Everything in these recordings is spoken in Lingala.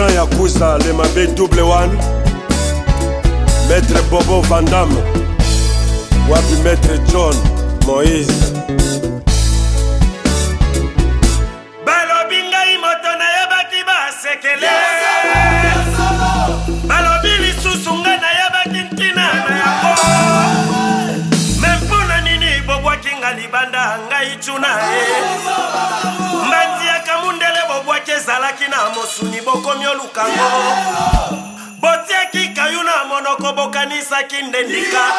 grand yakuza le mabe double one maître bobo vandam wapi maître john moïse balobi ngai moto nayebaki basekele balobi lisusu ngai nayebaki ntina na yango me mpo na nini bobwaki nga libanda ngai tuna ye ezalaki na mosuni bokomi olukango botiaki kayu na monoko bokanisaki ndendika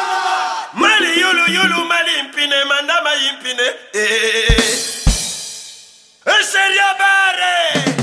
mali yuluyulu mali mpine mandama yimpine esheria bare eh, eh, eh. eh. eh